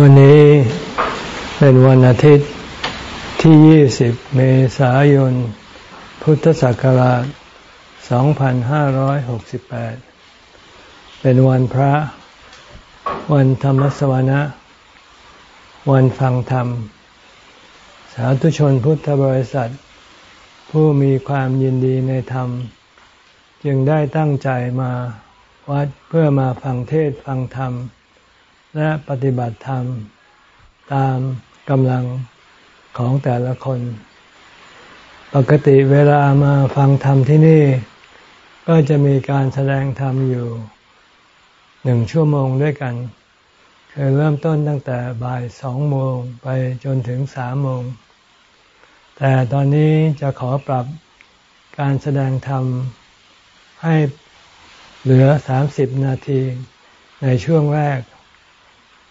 วันนี้เป็นวันอาทิตย์ที่ 20 เมษายน พุทธศักราช 2568 เป็นวันพระ วันธรรมสวนะ วันฟังธรรม สาธุชนพุทธบริษัท ผู้มีความยินดีในธรรม จึงได้ตั้งใจมาวัดเพื่อมาฟังเทศฟังธรรม และปฏิบัติธรรมตามกำลังของแต่ละคน ปกติเวลามาฟังธรรมที่นี่ ก็จะมีการแสดงธรรมอยู่หนึ่งชั่วโมงด้วยกันคือเริ่มต้นตั้งแต่บ่ายสองโมงไปจนถึงสามโมง แต่ตอนนี้จะขอปรับการแสดงธรรมให้เหลือสามสิบนาทีในช่วงแรก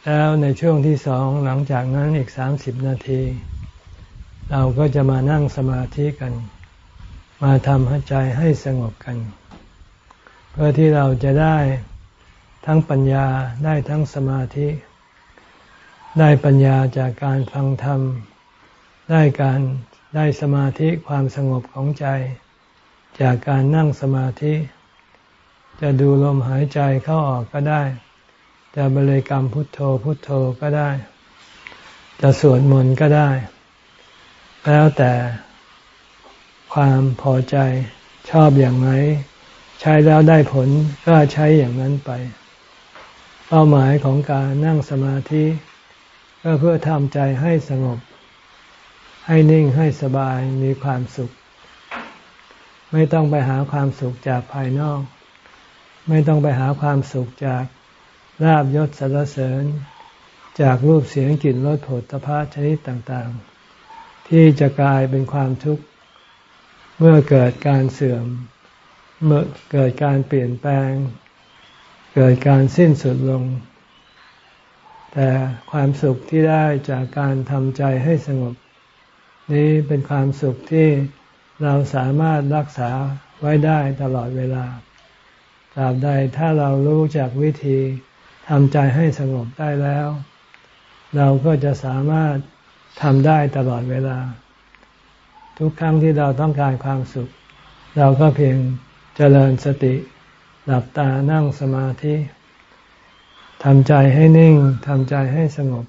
แล้วในช่วงที่สองหลังจากนั้นอีกสามสิบนาที เราก็จะมานั่งสมาธิกัน มาทำใจให้สงบกัน เพื่อที่เราจะได้ทั้งปัญญาได้ทั้งสมาธิ ได้ปัญญาจากการฟังธรรม ได้การได้สมาธิความสงบของใจ จากการนั่งสมาธิ จะดูลมหายใจเข้าออกก็ได้ จะบริกรรมพุทโธพุทโธก็ได้ จะสวดมนต์ก็ได้ แล้วแต่ความพอใจชอบอย่างไรใช้แล้วได้ผลก็ใช้อย่างนั้นไป เป้าหมายของการนั่งสมาธิ ก็เพื่อทำใจให้สงบ ให้นิ่งให้สบายมีความสุข ไม่ต้องไปหาความสุขจากภายนอก ไม่ต้องไปหาความสุขจาก ลาบยศสรรเสริญ จากรูปเสียงกลิ่นรสผลตภะชนิดต่างๆ ที่จะกลายเป็นความทุกข์ เมื่อเกิดการเสื่อม เมื่อเกิดการเปลี่ยนแปลง เกิดการสิ้นสุดลง แต่ความสุขที่ได้จากการทำใจให้สงบ นี้เป็นความสุขที่เราสามารถรักษาไว้ได้ตลอดเวลาตราบใดถ้าเรารู้จากวิธี ทำใจให้สงบได้แล้ว เราก็จะสามารถทำได้ตลอดเวลา ทุกครั้งที่เราต้องการความสุข เราก็เพียงเจริญสติ หลับตานั่งสมาธิทำใจให้นิ่งทำใจให้สงบ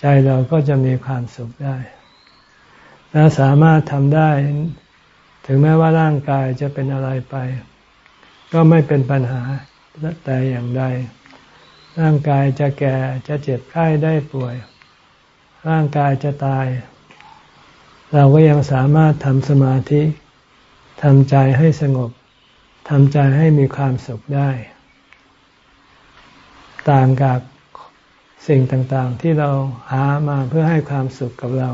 ใจเราก็จะมีความสุขได้ และสามารถทำได้ ถึงแม้ว่าร่างกายจะเป็นอะไรไป ก็ไม่เป็นปัญหาแต่อย่างใด ร่างกายจะแก่จะเจ็บไข้ได้ป่วย ร่างกายจะตาย เราก็ยังสามารถทำสมาธิทำใจให้สงบทำใจให้มีความสุขได้ ต่างกับสิ่งต่างๆ ที่เราหามาเพื่อให้ความสุขกับเรา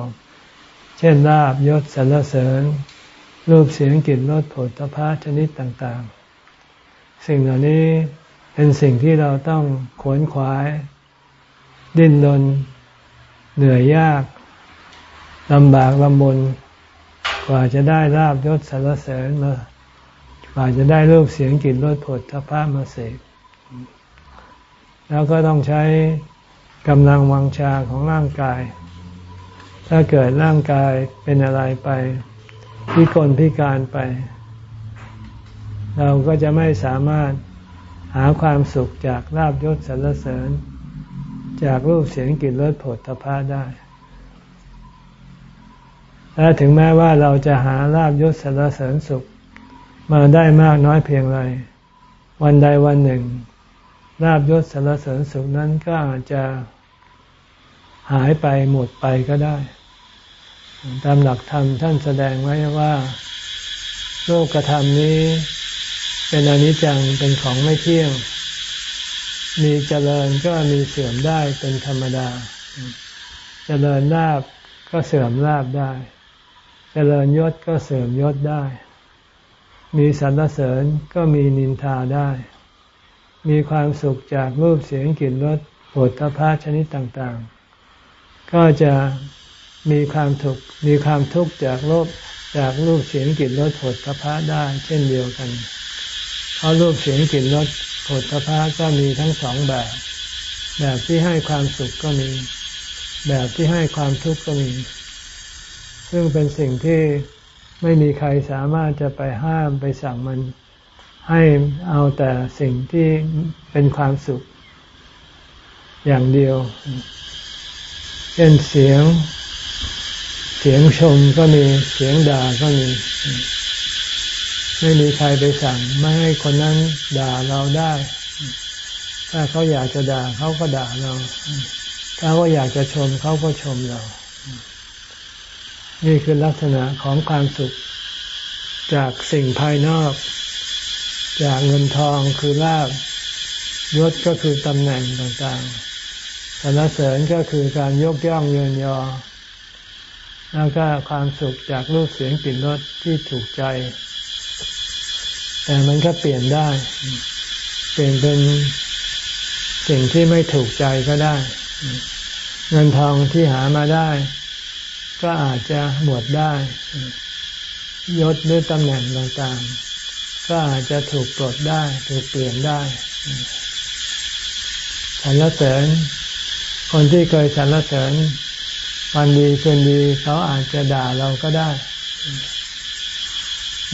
เช่นลาบยศสรรเสริญ รูปเสียงกลิ่นรสผลตภะชนิดต่างๆ สิ่งเหล่านี้ เป็นสิ่งที่เราต้องขวนขวาย ดิ้นรนเหนื่อยยากลำบากลำบน กว่าจะได้ราบยศสารเสริญมากว่าจะได้รูปเสียงกลิ่นรสผลทพะมาเสกแล้วก็ต้องใช้กำลังวังชาของร่างกาย ถ้าเกิดร่างกายเป็นอะไรไปพิกลพิการไป เราก็จะไม่สามารถ หาความสุขจากลาบยศสรรเสริญ จากรูปเสียงกลิ่นรสผลตภะได้ และถึงแม้ว่าเราจะหาลาบยศสรรเสริญสุข มาได้มากน้อยเพียงไร วันใดวันหนึ่งลาบยศสรรเสริญสุขนั้นก็อาจจะหายไปหมดไปก็ได้ ตามหลักธรรมท่านแสดงไว้ว่า โลกธรรมนี้ เป็นอนิจจังเป็นของไม่เที่ยง มีเจริญก็มีเสื่อมได้เป็นธรรมดา เจริญลาบก็เสื่อมลาบได้ เจริญยศก็เสื่อมยศได้ มีสรรเสริญก็มีนินทาได้ มีความสุขจากรูปเสียงกลิ่นรสผฏฐพัชนิดต่างๆ ก็จะมีความทุกข์มีความทุกข์จากรูปจากรูปเสียงกลิ่นรสผฏฐพะได้ เช่นเดียวกัน เพราะรูปเสียงกลิ่นรสผฏฐพะก็มีทั้งสองแบบ แบบที่ให้ความสุขก็มี แบบที่ให้ความทุกข์ก็มี ซึ่งเป็นสิ่งที่ไม่มีใครสามารถจะไปห้ามไปสั่งมันให้เอาแต่สิ่งที่เป็นความสุข อย่างเดียว เช่นเสียง เสียงชมก็มี เสียงด่าก็มี ไม่มีใครไปสั่งไม่ให้คนนั้นด่าเราได้ ถ้าเขาอยากจะด่าเขาก็ด่าเรา ถ้าเขาอยากจะชมเขาก็ชมเรา นี่คือลักษณะของความสุข จากสิ่งภายนอก จากเงินทองคือลาบยศก็คือตำแหน่งต่างๆสรรเสริญก็คือการยกย่องเยินยอ แล้วก็ความสุขจากรูปเสียงกลิ่นรสที่ถูกใจ แต่มันก็เปลี่ยนได้ เปลี่ยนเป็นสิ่งที่ไม่ถูกใจก็ได้ เงินทองที่หามาได้ ก็อาจจะหมดได้ยศหรือตำแหน่งต่างๆ ก็อาจจะถูกปลดได้ ถูกเปลี่ยนได้สรรเสริญ คนที่เคยสรรเสริญวันดีคืนดีเขาอาจจะด่าเราก็ได้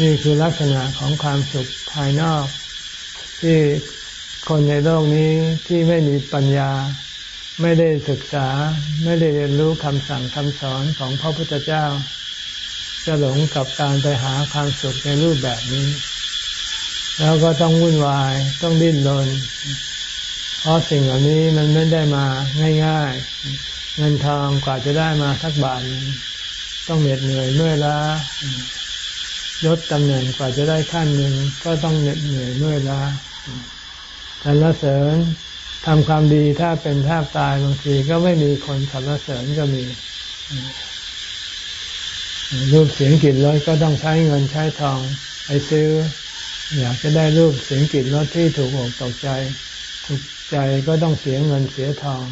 นี่คือลักษณะของความสุขภายนอก ที่คนในโลกนี้ที่ไม่มีปัญญา ไม่ได้ศึกษา ไม่ได้เรียนรู้คำสั่งคำสอนของพระพุทธเจ้า จะหลงกับการไปหาความสุขในรูปแบบนี้ แล้วก็ต้องวุ่นวายต้องดิ้นรนเพราะสิ่งเหล่านี้มันไม่ได้มาง่ายๆ เงินทองกว่าจะได้มาสักบาทต้องเหน็ดเหนื่อยเมื่อยล้า ยศตำแหน่งกว่าจะได้ขั้นหนึ่งก็ต้องเหน็ดเหนื่อยเมื่อยล้าสรรเสริญทำความดีถ้าเป็นแทบตายบางทีก็ไม่มีคนสรรเสริญก็มีรูปเสียงกลิ่นรสก็ต้องใช้เงินใช้ทองไปซื้อ อยากจะได้รูปเสียงกลิ่นรสที่ถูกอกตกใจถูกใจก็ต้องเสียเงินเสียทอง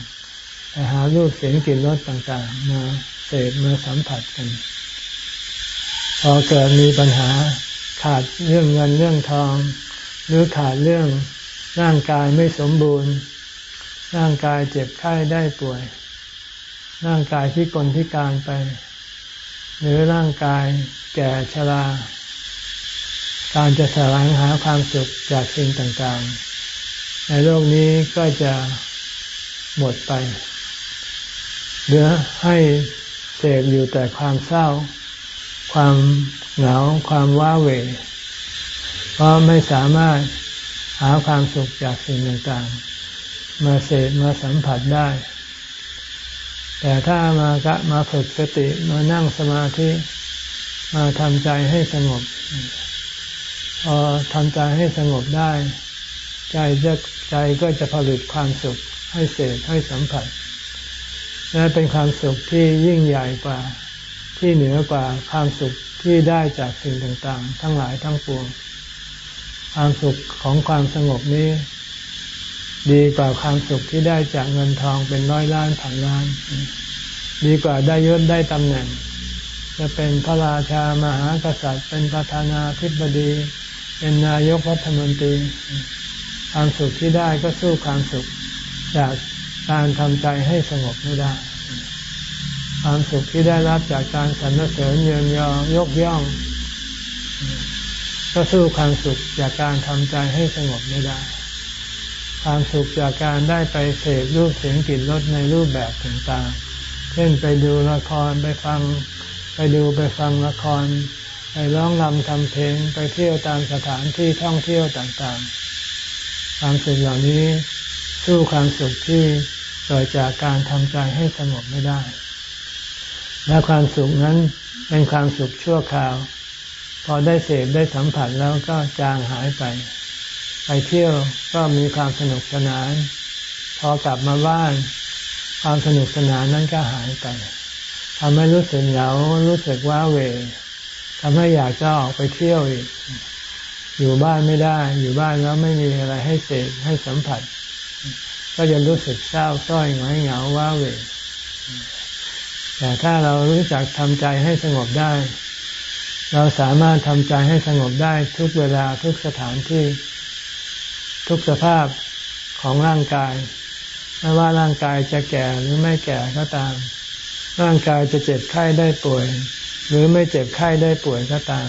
ไปหารูปเสียงกลิ่นรสต่างๆ มาเสพมาสัมผัสกัน พอเกิดมีปัญหาขาดเรื่องเงินเรื่องทอง หรือขาดเรื่องร่างกายไม่สมบูรณ์ ร่างกายเจ็บไข้ได้ป่วย ร่างกายที่กลที่การไป หรือร่างกายแก่ชราการจะแสวงหาความสุขจากสิ่งต่างๆ ในโลกนี้ก็จะหมดไปเหลือให้เสพอยู่แต่ความเศร้า ความเหงาความว้าเหวเพราะไม่สามารถหาความสุขจากสิ่งต่างๆ มาเสพมาสัมผัสได้ แต่ถ้ามากะมาฝึกสติมานั่งสมาธิมาทำใจให้สงบพอทำใจให้สงบได้ ใจจะใจก็จะผลิตความสุขให้เสพให้สัมผัสและเป็นความสุขที่ยิ่งใหญ่กว่า ที่เหนือกว่าความสุขที่ได้จากสิ่งต่างๆ ทั้งหลายทั้งปวง ความสุขของความสงบนี้ ดีกว่าความสุขที่ได้จากเงินทองเป็นร้อยล้านพันล้าน ดีกว่าได้ยศได้ตำแหน่ง จะเป็นพระราชามหากษัตริย์ เป็นประธานาธิบดี เป็นนายกรัฐมนตรี ความสุขที่ได้ก็สู้ความสุขจากการทำใจให้สงบไม่ได้ ความสุขที่ได้รับจากการสรรเสริญเยินยอยกย่อง ก็สู้ความสุขจากการทำใจให้สงบไม่ได้ ความสุขจากการได้ไปเสพรูปเสียงกลิ่นรสในรูปแบบต่างๆ เช่นไปดูละครไปฟัง ไปดูไปฟังละคร ไปร้องรำทำเพลงไปเที่ยวตามสถานที่ท่องเที่ยวต่างๆ ความสุขเหล่านี้สู้ความสุขที่เกิดจากการทำใจให้สงบไม่ได้ และความสุขนั้นเป็นความสุขชั่วคราว พอได้เสพได้สัมผัสแล้วก็จางหายไป ไปเที่ยวก็มีความสนุกสนาน พอกลับมาบ้าน ความสนุกสนานนั้นก็หายไปทำให้รู้สึกเหงารู้สึกว้าเวทำให้อยากจะออกไปเที่ยวอีก อยู่บ้านไม่ได้ อยู่บ้านแล้วไม่มีอะไรให้เสพให้สัมผัส ก็จะรู้สึกเศร้าส้อยหงอยเหงาว้าเว แต่ถ้าเรารู้จักทำใจให้สงบได้ เราสามารถทำใจให้สงบได้ทุกเวลาทุกสถานที่ ทุกสภาพของร่างกาย ไม่ว่าร่างกายจะแก่หรือไม่แก่ก็ตาม ร่างกายจะเจ็บไข้ได้ป่วย หรือไม่เจ็บไข้ได้ป่วยก็ตาม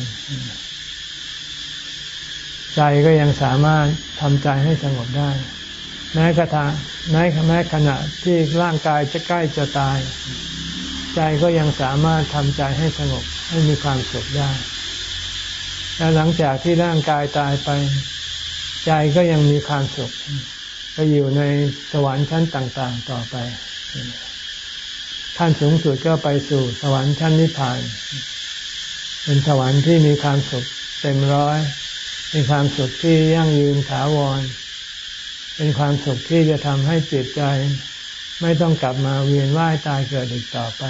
ใจก็ยังสามารถทำใจให้สงบได้ แม้กระทั่งแม้แม้ขณะที่ร่างกายจะใกล้จะตาย ใจก็ยังสามารถทำใจให้สงบให้มีความสุขได้ และหลังจากที่ร่างกายตายไป ใจก็ยังมีความสุขไปอยู่ในสวรรค์ชั้นต่าง ๆ ต่อไปขั้นสูงสุดก็ไปสู่สวรรค์ชั้นนิพพาน เป็นสวรรค์ที่มีความสุขเต็มร้อยเป็นความสุขที่ยั่งยืนถาวร เป็นความสุขที่จะทำให้จิตใจ ไม่ต้องกลับมาเวียนว่ายตายเกิดอีกต่อไป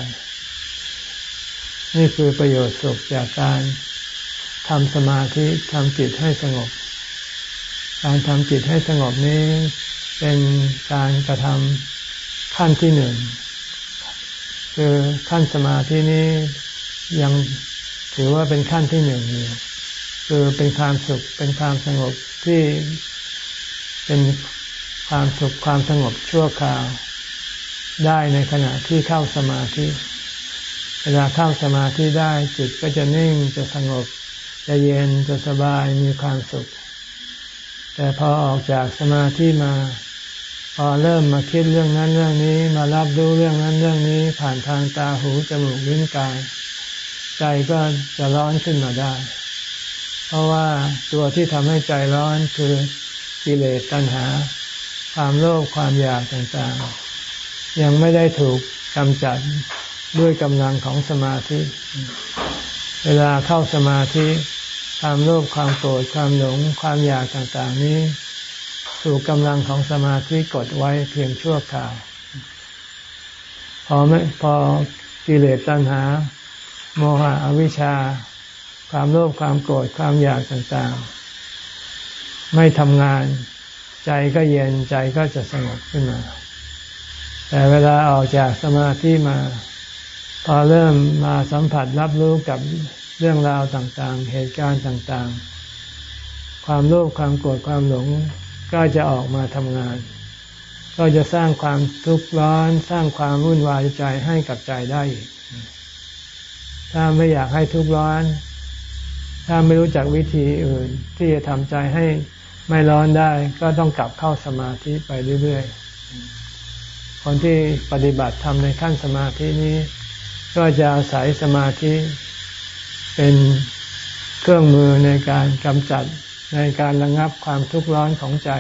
นี่คือประโยชน์สุขจากการทำสมาธิทำจิตให้สงบ การทำจิตให้สงบนี้เป็นการกระทำขั้นที่หนึ่งคือขั้นสมาธินี้ยังถือว่าเป็นขั้นที่หนึ่งอยู่คือเป็นความสุขเป็นความสงบที่เป็นความสุขความสงบชั่วคราว ได้ในขณะที่เข้าสมาธิ เวลาเข้าสมาธิได้จิตก็จะนิ่งจะสงบ จะเย็นจะสบายมีความสุข แต่พอออกจากสมาธิมา พอเริ่มมาคิดเรื่องนั้นเรื่องนี้มารับรู้เรื่องนั้นเรื่องนี้ ผ่านทางตาหูจมูกลิ้นกาย ใจก็จะร้อนขึ้นมาได้ เพราะว่าตัวที่ทำให้ใจร้อนคือกิเลสตัณหา ความโลภความอยากต่างๆ ยังไม่ได้ถูกกำจัดด้วยกำลังของสมาธิ เวลาเข้าสมาธิความโลภความโกรธความหลงความอยากต่างๆนี้ ถูกกำลังของสมาธิกดไว้เพียงชั่วคราว พอไม่พอกิเลสตัณหา โมหะอวิชชา ความโลภความโกรธความอยากต่างๆ ไม่ทำงาน ใจก็เย็นใจก็จะสงบขึ้นมา แต่เวลาออกจากสมาธิมา พอเริ่มมาสัมผัสรับรู้กับเรื่องราวต่างๆ เหตุการณ์ต่างๆ ความโลภความโกรธความหลงก็จะออกมาทำงาน ก็จะสร้างความทุกข์ร้อน สร้างความวุ่นวายใจให้กับใจได้อีก ถ้าไม่อยากให้ทุกข์ร้อน ถ้าไม่รู้จักวิธีอื่น ที่จะทำใจให้ไม่ร้อนได้ ก็ต้องกลับเข้าสมาธิไปเรื่อยๆ คนที่ปฏิบัติทำในขั้นสมาธินี้ ก็จะอาศัยสมาธิ เป็นเครื่องมือในการกำจัดในการระงับความทุกข์ร้อนของใจ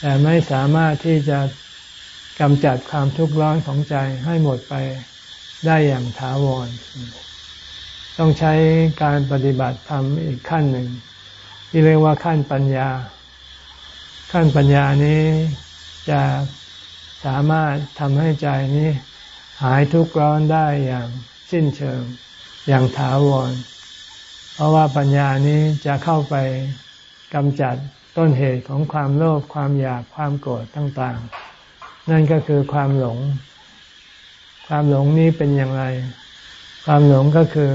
แต่ไม่สามารถที่จะกำจัดความทุกข์ร้อนของใจให้หมดไปได้อย่างถาวร ต้องใช้การปฏิบัติธรรมอีกขั้นหนึ่ง ที่เรียกว่าขั้นปัญญา ขั้นปัญญานี้จะ สามารถทำให้ใจนี้หายทุกข์ร้อนได้อย่างสิ้นเชิง อย่างถาวร เพราะว่าปัญญานี้จะเข้าไปกำจัดต้นเหตุของความโลภความอยากความโกรธต่างๆ นั่นก็คือความหลง ความหลงนี้เป็นอย่างไร ความหลงก็คือ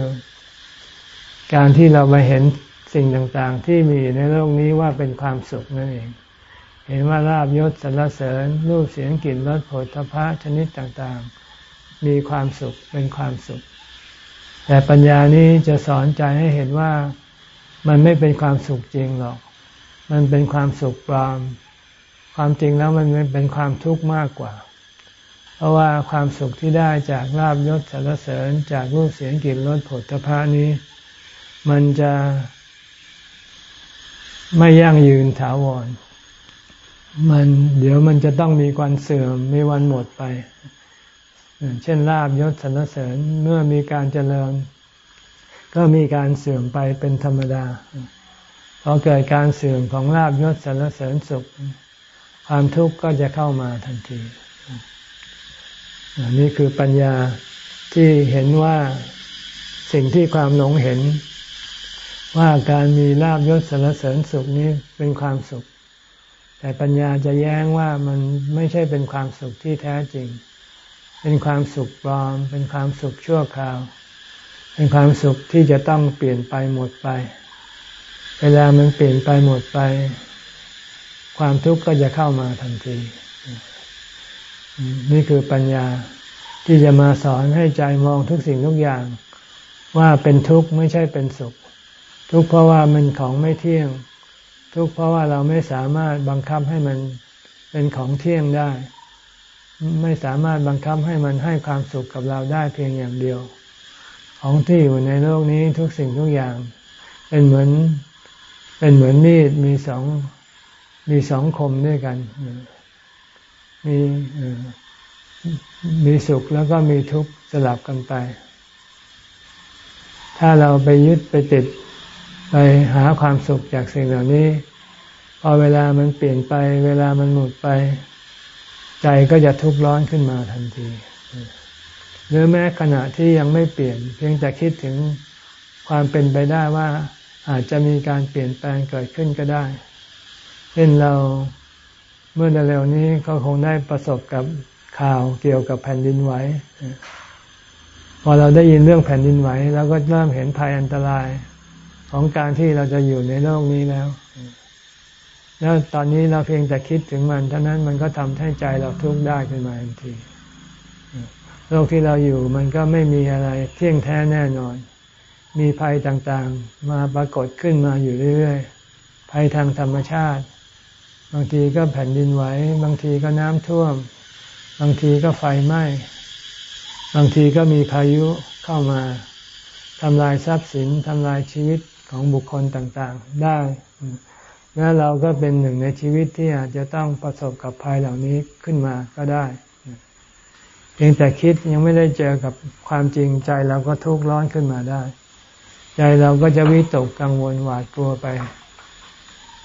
การที่เราไปเห็นสิ่งต่างๆ ที่มีในโลกนี้ว่าเป็นความสุขนั่นเอง เห็นว่าลาบยศสรรเสริญรูปเสียงกลิ่นรสผลพระชนิดต่างๆ มีความสุขเป็นความสุข แต่ปัญญานี้จะสอนใจให้เห็นว่ามันไม่เป็นความสุขจริงหรอก มันเป็นความสุขปลอม ความจริงแล้วมันเป็นความทุกข์มากกว่า เพราะว่าความสุขที่ได้จากลาบยศสารเสริญจากรูปเสียงกลิ่นรสผลพระนี้ มันจะไม่ยั่งยืนถาวร มันเดี๋ยวมันจะต้องมีวันเสื่อมมีวันหมดไป เช่นลาบยศสรรเสริญเมื่อมีการเจริญ ก็มีการเสื่อมไปเป็นธรรมดาพอเกิดการเสื่อมของลาบยศสรรเสริญสุข ความทุกข์ก็จะเข้ามาทันทีนี่คือปัญญาที่เห็นว่าสิ่งที่ความหลงเห็น ว่าการมีลาบยศสรรเสริญสุขนี้เป็นความสุข แต่ปัญญาจะแย้งว่ามันไม่ใช่เป็นความสุขที่แท้จริง เป็นความสุขปลอม เป็นความสุขชั่วคราว เป็นความสุขที่จะต้องเปลี่ยนไปหมดไป เวลามันเปลี่ยนไปหมดไป ความทุกข์ก็จะเข้ามาทันที นี่คือปัญญาที่จะมาสอนให้ใจมองทุกสิ่งทุกอย่าง ว่าเป็นทุกข์ไม่ใช่เป็นสุข ทุกข์เพราะว่ามันของไม่เที่ยง ทุกข์เพราะว่าเราไม่สามารถบังคับให้มันเป็นของเที่ยงได้ ไม่สามารถบังคับให้มันให้ความสุขกับเราได้เพียงอย่างเดียว ของที่อยู่ในโลกนี้ทุกสิ่งทุกอย่าง เป็นเหมือน เป็นเหมือนมีดมีสองมีสองคมด้วยกัน มีมีสุขแล้วก็มีทุกข์สลับกันไป ถ้าเราไปยึดไปติด ไปหาความสุขจากสิ่งเหล่านี้ พอเวลามันเปลี่ยนไป เวลามันหมดไป ใจก็จะทุกข์ร้อนขึ้นมาทันทีหรือแม้ขณะที่ยังไม่เปลี่ยน เพียงแต่คิดถึงความเป็นไปได้ว่าอาจจะมีการเปลี่ยนแปลงเกิดขึ้นก็ได้ เช่นเราเมื่อเร็วนี้ก็คงได้ประสบกับข่าวเกี่ยวกับแผ่นดินไหวพอเราได้ยินเรื่องแผ่นดินไหวเราก็เริ่มเห็นภัยอันตราย ของการที่เราจะอยู่ในโลกนี้แล้ว แล้วตอนนี้เราเพียงแต่คิดถึงมันเท่านั้นมันก็ทำให้ใจเราทุกข์ได้ขึ้นมาทันที โลกที่เราอยู่มันก็ไม่มีอะไรเที่ยงแท้แน่นอน มีภัยต่างๆ มาปรากฏขึ้นมาอยู่เรื่อยๆ ภัยทางธรรมชาติ บางทีก็แผ่นดินไหว บางทีก็น้ำท่วม บางทีก็ไฟไหม้ บางทีก็มีพายุเข้ามาทำลายทรัพย์สินทำลายชีวิต ของบุคคลต่างๆได้ และเราก็เป็นหนึ่งในชีวิตที่อาจจะต้องประสบกับภัยเหล่านี้ขึ้นมาก็ได้เพียงแต่คิดยังไม่ได้เจอกับความจริงใจเราก็ทุกข์ร้อนขึ้นมาได้ ใจเราก็จะวิตกกังวลหวาดกลัวไป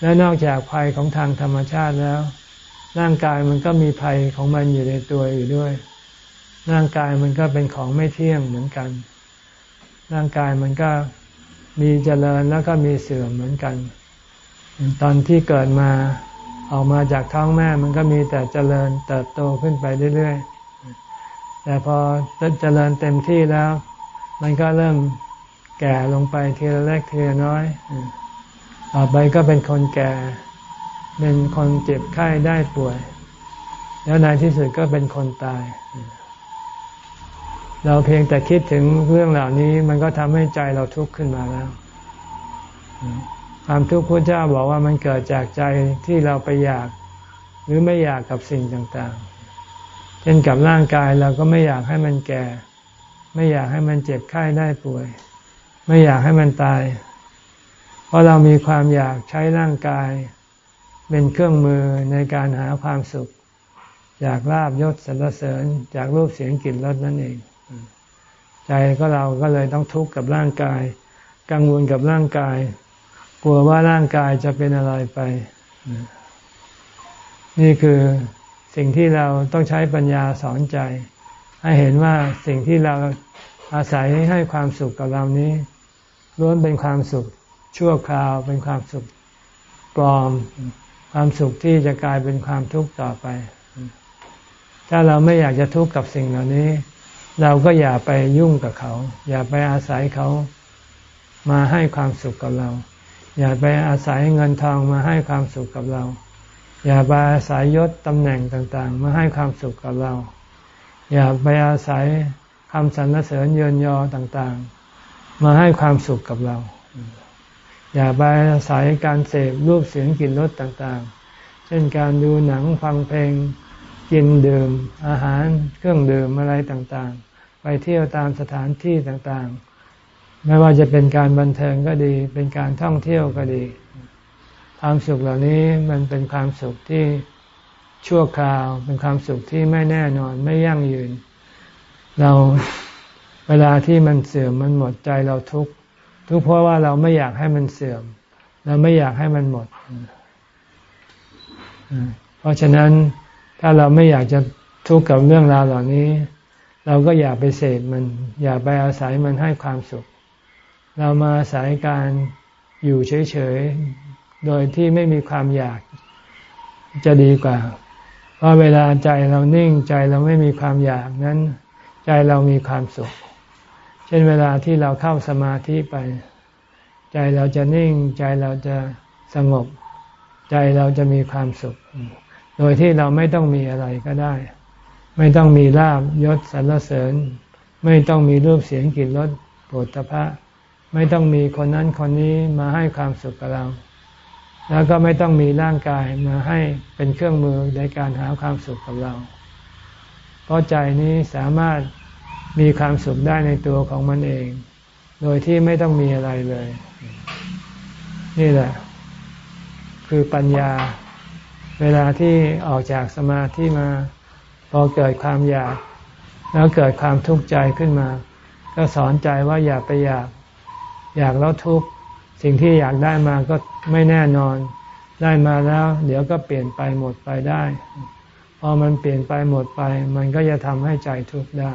และนอกจากภัยของทางธรรมชาติแล้ว ร่างกายมันก็มีภัยของมันอยู่ในตัวอยู่ด้วย ร่างกายมันก็เป็นของไม่เที่ยงเหมือนกัน ร่างกายมันก็ มีเจริญแล้วก็มีเสื่อมเหมือนกัน ตอนที่เกิดมาออกมาจากท้องแม่มันก็มีแต่เจริญเติบโตขึ้นไปเรื่อยๆ แต่พอเจริญเต็มที่แล้ว มันก็เริ่มแก่ลงไปทีละเล็กทีละน้อย ต่อไปก็เป็นคนแก่ เป็นคนเจ็บไข้ได้ป่วย แล้วในที่สุดก็เป็นคนตาย เราเพียงแต่คิดถึงเรื่องเหล่านี้ มันก็ทำให้ใจเราทุกข์ขึ้นมาแล้ว ความทุกข์พระเจ้าบอกว่ามันเกิดจากใจที่เราไปอยากหรือไม่อยากกับสิ่งต่างๆ เช่นกับร่างกายเราก็ไม่อยากให้มันแก่ ไม่อยากให้มันเจ็บไข้ได้ป่วย ไม่อยากให้มันตาย เพราะเรามีความอยากใช้ร่างกาย เป็นเครื่องมือในการหาความสุข จากลาบยศสรรเสริญจากรูปเสียงกลิ่นรสนั่นเอง ใจก็เราก็เลยต้องทุกข์กับร่างกาย กังวลกับร่างกาย กลัวว่าร่างกายจะเป็นอะไรไป นี่คือสิ่งที่เราต้องใช้ปัญญาสอนใจ ให้เห็นว่าสิ่งที่เราอาศัยให้ความสุขกับเรานี้ล้วนเป็นความสุขชั่วคราวเป็นความสุขปลอม ความสุขที่จะกลายเป็นความทุกข์ต่อไป ถ้าเราไม่อยากจะทุกข์กับสิ่งเหล่านี้ เราก็อย่าไปยุ่งกับเขา อย่าไปอาศัยเขามาให้ความสุขกับเรา อย่าไปอาศัยเงินทองมาให้ความสุขกับเรา อย่าไปอาศัยยศตำแหน่งต่างๆ มาให้ความสุขกับเรา อย่าไปอาศัยคำสรรเสริญเยินยอต่างๆ มาให้ความสุขกับเรา อย่าไปอาศัยการเสพรูปเสียงกลิ่นรสต่างๆ เช่นการดูหนังฟังเพลงกินดื่มอาหารเครื่องดื่มอะไรต่างๆ ไปเที่ยวตามสถานที่ต่างๆ ไม่ว่าจะเป็นการบันเทิงก็ดี เป็นการท่องเที่ยวก็ดี ความสุขเหล่านี้มันเป็นความสุขที่ชั่วคราว เป็นความสุขที่ไม่แน่นอนไม่ยั่งยืน เราเวลาที่มันเสื่อมมันหมดใจเราทุกข์ทุกข์เพราะว่าเราไม่อยากให้มันเสื่อม เราไม่อยากให้มันหมด เพราะฉะนั้นถ้าเราไม่อยากจะทุกข์กับเรื่องราวเหล่านี้ เราก็อย่าไปเสพมัน อย่าไปอาศัยมันให้ความสุข เรามาอาศัยการอยู่เฉยๆ โดยที่ไม่มีความอยากจะดีกว่า เพราะเวลาใจเรานิ่งใจเราไม่มีความอยากนั้น ใจเรามีความสุข เช่นเวลาที่เราเข้าสมาธิไป ใจเราจะนิ่ง ใจเราจะสงบ ใจเราจะมีความสุข โดยที่เราไม่ต้องมีอะไรก็ได้ ไม่ต้องมีลาบยศสรรเสริญ ไม่ต้องมีรูปเสียงกลิ่นรสโผฏฐะไม่ต้องมีคนนั้นคนนี้มาให้ความสุขกับเรา แล้วก็ไม่ต้องมีร่างกายมาให้เป็นเครื่องมือในการหาความสุขกับเรา เพราะใจนี้สามารถมีความสุขได้ในตัวของมันเอง โดยที่ไม่ต้องมีอะไรเลย นี่แหละ คือปัญญา เวลาที่ออกจากสมาธิมา พอเกิดความอยากแล้วเกิดความทุกข์ใจขึ้นมา ก็สอนใจว่าอย่าไปอยาก อยากแล้วทุกข์สิ่งที่อยากได้มาก็ไม่แน่นอน ได้มาแล้ว เดี๋ยวก็เปลี่ยนไปหมดไปได้ พอมันเปลี่ยนไปหมดไป มันก็จะทำให้ใจทุกข์ได้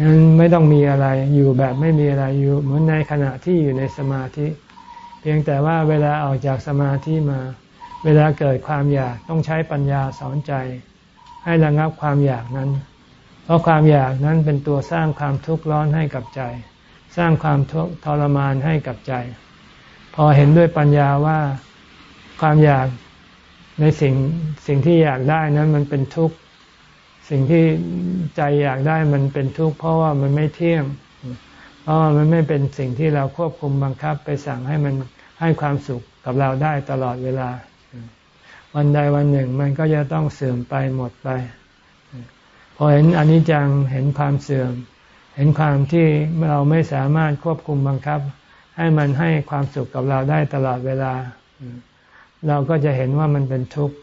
งั้นไม่ต้องมีอะไรอยู่แบบไม่มีอะไรอยู่ เหมือนในขณะที่อยู่ในสมาธิ เพียงแต่ว่าเวลาออกจากสมาธิมา เวลาเกิดความอยากต้องใช้ปัญญาสอนใจ ให้ระงับความอยากนั้น เพราะความอยากนั้นเป็นตัวสร้างความทุกข์ร้อนให้กับใจ สร้างความทุกข์ทรมานให้กับใจ พอเห็นด้วยปัญญาว่าความอยากในสิ่งสิ่งที่อยากได้นั้นมันเป็นทุกข์ สิ่งที่ใจอยากได้มันเป็นทุกข์เพราะว่ามันไม่เที่ยง เพราะว่ามันไม่เป็นสิ่งที่เราควบคุมบังคับไปสั่งให้มันให้ความสุขกับเราได้ตลอดเวลา วันใดวันหนึ่งมันก็จะต้องเสื่อมไปหมดไป พอเห็นอนิจจังเห็นความเสื่อม เห็นความที่เราไม่สามารถควบคุมบังคับ ให้มันให้ความสุขกับเราได้ตลอดเวลา เราก็จะเห็นว่ามันเป็นทุกข์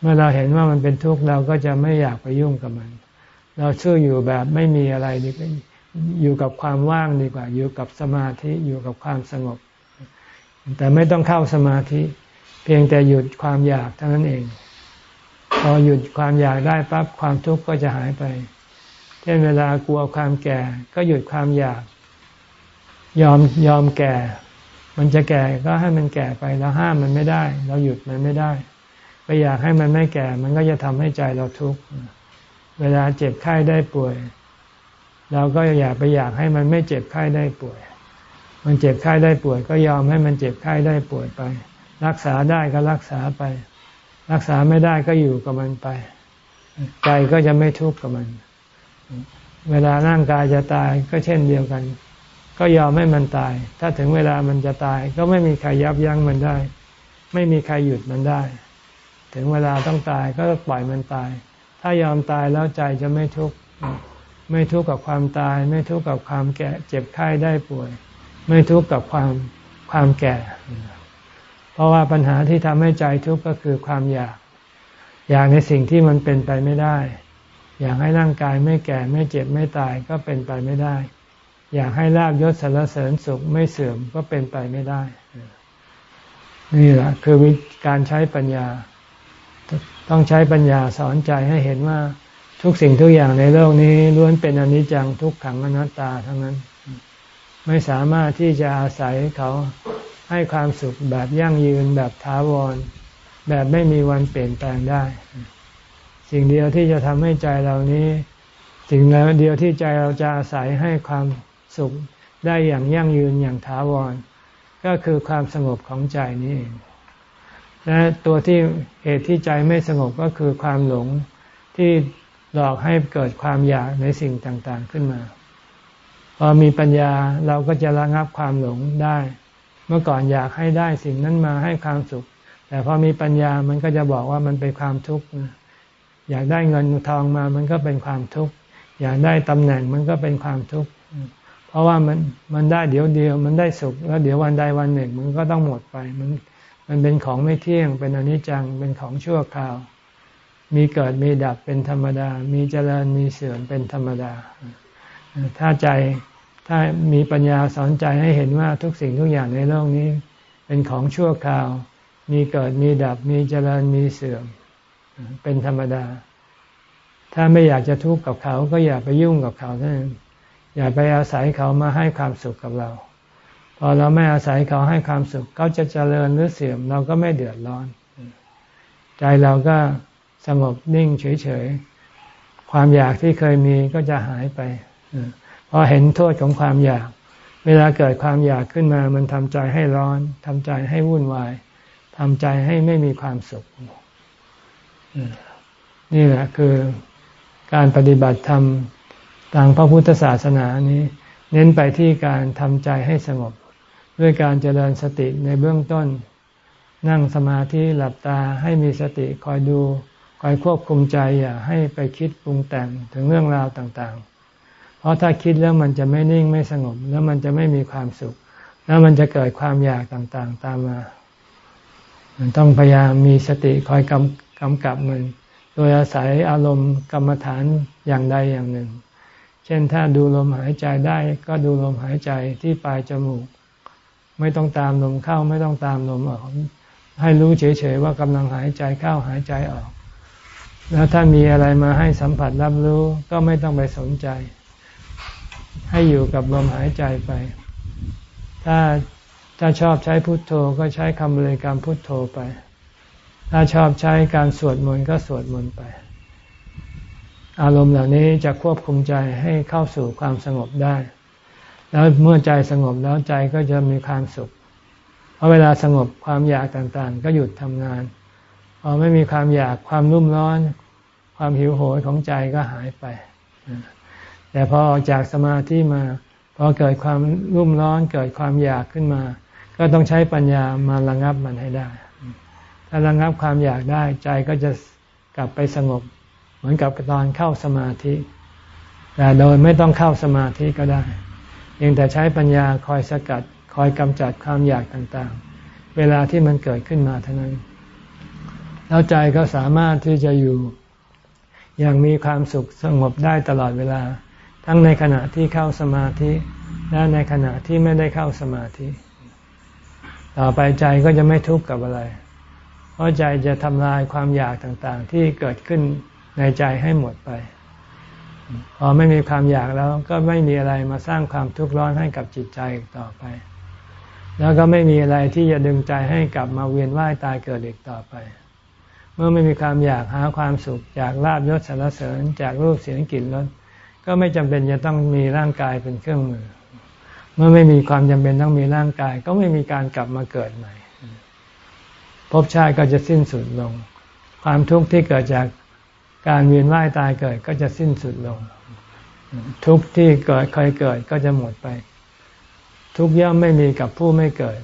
เมื่อเราเห็นว่ามันเป็นทุกข์เราก็จะไม่อยากไปยุ่งกับมัน เราชื่ออยู่แบบไม่มีอะไรดีกว่าอยู่กับความว่างดีกว่า อยู่กับสมาธิอยู่กับความสงบ แต่ไม่ต้องเข้าสมาธิ พียงแต่หยุดความอยากเท่านั้นเอง พอหยุดความอยากได้ปั๊บความทุกข์ก็จะหายไป เช่นเวลากลัวความแก่ ก็หยุดความอยาก ยอมยอมแก่ มันจะแก่ก็ให้มันแก่ไปเราห้ามมันไม่ได้ เราหยุดมันไม่ได้ไปอยากให้มันไม่แก่ มันก็จะทำให้ใจเราทุกข์เวลาเจ็บไข้ได้ป่วย เราก็อยากไปอยากให้มันไม่เจ็บไข้ได้ป่วย มันเจ็บไข้ได้ป่วย ก็ยอมให้มันเจ็บไข้ได้ป่วยไป รักษาได้ก็รักษาไป รักษาไม่ได้ก็อยู่กับมันไป ใจก็จะไม่ทุกข์กับมัน เวลาร่างกายจะตายก็เช่นเดียวกัน ก็ยอมให้มันตาย ถ้าถึงเวลามันจะตาย ก็ไม่มีใครยับยั้งมันได้ ไม่มีใครหยุดมันได้ ถึงเวลาต้องตายก็ปล่อยมันตาย ถ้ายอมตายแล้วใจจะไม่ทุกข์ไม่ทุกข์กับความตาย ไม่ทุกข์กับความแก่เจ็บไข้ได้ป่วย ไม่ทุกข์กับความความแก่ เพราะว่าปัญหาที่ทำให้ใจทุกข์ก็คือความอยาก อยากในสิ่งที่มันเป็นไปไม่ได้ อยากให้ร่างกายไม่แก่ไม่เจ็บไม่ตายก็เป็นไปไม่ได้ อยากให้ลาบยศสรรเสริญสุขไม่เสื่อมก็เป็นไปไม่ได้ นี่แหละคือวิการใช้ปัญญา ต้องใช้ปัญญาสอนใจให้เห็นว่าทุกสิ่งทุกอย่างในโลกนี้ล้วนเป็นอนิจจังทุกขังอนัตตาทั้งนั้น ไม่สามารถที่จะอาศัยเขา ให้ความสุขแบบยั่งยืนแบบถาวร แบบไม่มีวันเปลี่ยนแปลงได้ สิ่งเดียวที่จะทำให้ใจเรานี้ สิ่งเดียวที่ใจเราจะอาศัยให้ความสุขได้อย่างยั่งยืนอย่างถาวร ก็คือความสงบของใจนี้เองและตัวที่เหตุที่ใจไม่สงบก็คือความหลงที่หลอกให้เกิดความอยากในสิ่งต่างๆขึ้นมา พอมีปัญญาเราก็จะระงับความหลงได้ เมื่อก่อนอยากให้ได้สิ่งนั้นมาให้ความสุข แต่พอมีปัญญามันก็จะบอกว่ามันเป็นความทุกข์อยากได้เงินทองมามันก็เป็นความทุกข์อยากได้ตำแหน่งมันก็เป็นความทุกข์เพราะว่ามันมันได้เดี๋ยวเดียว มันได้สุขแล้วเดี๋ยววันใดวันหนึ่ง มันก็ต้องหมดไปมันมันเป็นของไม่เที่ยง เป็นอนิจจังเป็นของชั่วคราว มีเกิดมีดับเป็นธรรมดา มีเจริญมีเสื่อมเป็นธรรมดา ถ้าใจ ถ้ามีปัญญาสอนใจให้เห็นว่าทุกสิ่งทุกอย่างในโลกนี้ เป็นของชั่วคราว มีเกิดมีดับมีเจริญมีเสื่อม เป็นธรรมดา ถ้าไม่อยากจะทุกข์กับเขาก็อย่าไปยุ่งกับเขาท่านั้นอย่าไปอาศัยเขามาให้ความสุขกับเรา พอเราไม่อาศัยเขาให้ความสุขเขาจะเจริญหรือเสื่อม เราก็ไม่เดือดร้อน ใจเราก็สงบนิ่งเฉยๆความอยากที่เคยมีก็จะหายไป พอเห็นโทษของความอยาก เวลาเกิดความอยากขึ้นมา มันทำใจให้ร้อนทำใจให้วุ่นวายทำใจให้ไม่มีความสุข นี่แหละคือการปฏิบัติธรรมทางพระพุทธศาสนานี้ เน้นไปที่การทำใจให้สงบ ด้วยการเจริญสติในเบื้องต้น นั่งสมาธิหลับตาให้มีสติคอยดูคอยควบคุมใจอย่าให้ไปคิดปรุงแต่งถึงเรื่องราวต่างๆ เพราะถ้าคิดแล้วมันจะไม่นิ่งไม่สงบ แล้วมันจะไม่มีความสุข แล้วมันจะเกิดความอยากต่างๆ ตามมา มันต้องพยายามมีสติคอยกำกำกับมัน โดยอาศัยอารมณ์กรรมฐานอย่างใดอย่างหนึ่ง เช่นถ้าดูลมหายใจได้ก็ดูลมหายใจที่ปลายจมูก ไม่ต้องตามลมเข้าไม่ต้องตามลมออก ให้รู้เฉยๆว่ากำลังหายใจเข้าหายใจออก แล้วถ้ามีอะไรมาให้สัมผัสรับรู้ก็ไม่ต้องไปสนใจ ให้อยู่กับลมหายใจไป ถ้าถ้าชอบใช้พุทโธก็ใช้คำบริกรรมพุทโธไป ถ้าชอบใช้การสวดมนต์ก็สวดมนต์ไป อารมณ์เหล่านี้จะควบคุมใจให้เข้าสู่ความสงบได้ แล้วเมื่อใจสงบแล้วใจก็จะมีความสุข เพราะเวลาสงบความอยากต่างๆ ก็หยุดทำงาน พอไม่มีความอยากความรุ่มร้อน ความหิวโหยของใจก็หายไป แต่พอออกจากสมาธิมาพอเกิดความรุ่มร้อนเกิดความอยากขึ้นมา ก็ต้องใช้ปัญญามาระงับมันให้ได้ ถ้าระงับความอยากได้ใจก็จะกลับไปสงบ เหมือนกับตอนเข้าสมาธิ แต่โดยไม่ต้องเข้าสมาธิก็ได้เพียงแต่ใช้ปัญญาคอยสกัดคอยกำจัดความอยากต่างๆ เวลาที่มันเกิดขึ้นมาเท่านั้น แล้วใจก็สามารถที่จะอยู่อย่างมีความสุขสงบได้ตลอดเวลา ทั้งในขณะที่เข้าสมาธิ และในขณะที่ไม่ได้เข้าสมาธิ ต่อไปใจก็จะไม่ทุกข์กับอะไร เพราะใจจะทำลายความอยากต่างๆ ที่เกิดขึ้นในใจให้หมดไป พอไม่มีความอยากแล้วก็ไม่มีอะไรมาสร้างความทุกข์ร้อนให้กับจิตใจต่อไป แล้วก็ไม่มีอะไรที่จะดึงใจให้กลับมาเวียนว่ายตายเกิดอีกต่อไป เมื่อไม่มีความอยากหาความสุขจากลาบยศสารเสริญจากรูปเสียงกลิ่นรส ก็ไม่จำเป็นจะต้องมีร่างกายเป็นเครื่องมือ เมื่อไม่มีความจำเป็นต้องมีร่างกาย ก็ไม่มีการกลับมาเกิดใหม่ภพชาติก็จะสิ้นสุดลง ความทุกข์ที่เกิดจากการเวียนว่ายตายเกิดก็จะสิ้นสุดลง ทุกข์ที่เกิดเคยเกิดก็จะหมดไป ทุกย่อมไม่มีกับผู้ไม่เกิด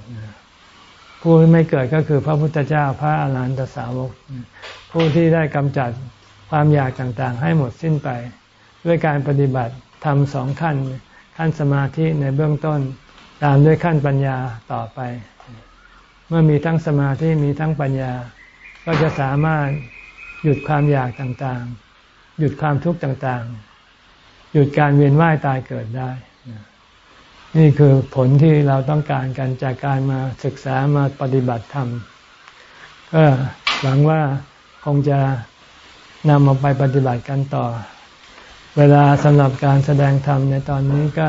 ผู้ไม่เกิดก็คือพระพุทธเจ้าพระอาหารหันตสาวก ผู้ที่ได้กำจัดความอยากต่างๆ ให้หมดสิ้นไป ด้วยการปฏิบัติทำสองขั้น ขั้นสมาธิในเบื้องต้น ตามด้วยขั้นปัญญาต่อไป เมื่อมีทั้งสมาธิมีทั้งปัญญา ก็จะสามารถหยุดความอยากต่างๆ หยุดความทุกข์ต่างๆ หยุดการเวียนว่ายตายเกิดได้ นี่คือผลที่เราต้องการกันจากการมาศึกษามาปฏิบัติธรรมก็หวังว่าคงจะนำมาไปปฏิบัติกันต่อ เวลาสำหรับการแสดงธรรมในตอนนี้ก็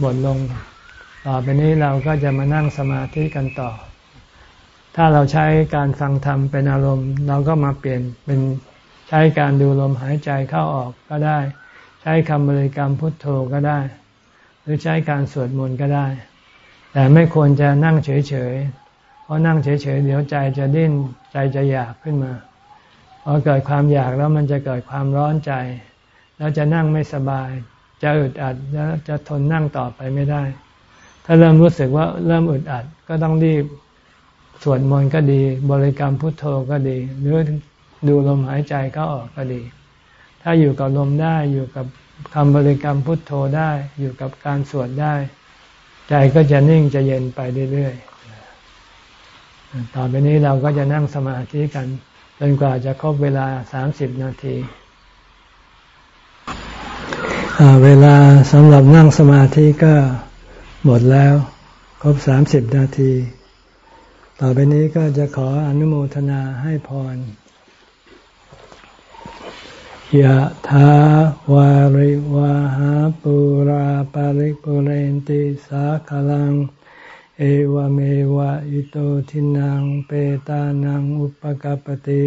หมดลง ต่อไปนี้เราก็จะมานั่งสมาธิกันต่อ ถ้าเราใช้การฟังธรรมเป็นอารมณ์ เราก็มาเปลี่ยนเป็นใช้การดูลมหายใจเข้าออกก็ได้ ใช้คำบริกรรมพุทโธก็ได้ หรือใช้การสวดมนต์ก็ได้ แต่ไม่ควรจะนั่งเฉยๆ เพราะนั่งเฉยๆ เดี๋ยวใจจะดิ้นใจจะอยากขึ้นมาพอเกิดความอยากแล้วมันจะเกิดความร้อนใจ แล้วจะนั่งไม่สบาย จะอึดอัดแล้วจะทนนั่งต่อไปไม่ได้ ถ้าเริ่มรู้สึกว่าเริ่มอึดอัดก็ต้องรีบสวดมนต์ก็ดี บริกรรมพุทโธก็ดี หรือดูลมหายใจเข้าออกก็ดี ถ้าอยู่กับลมได้อยู่กับคำบริกรรมพุทโธได้ อยู่กับการสวดได้ ใจก็จะนิ่งจะเย็นไปเรื่อยๆ ต่อไปนี้เราก็จะนั่งสมาธิกันจนกว่าจะครบเวลาสามสิบนาที เวลาสำหรับนั่งสมาธิก็หมดแล้ว ครบสามสิบนาที ต่อไปนี้ก็จะขออนุโมทนาให้พรยะถาวาริวาหาปุราปาริปุเรนติสาคลัง เอวเมวะอิโตทินังเปตานังอุปกปติ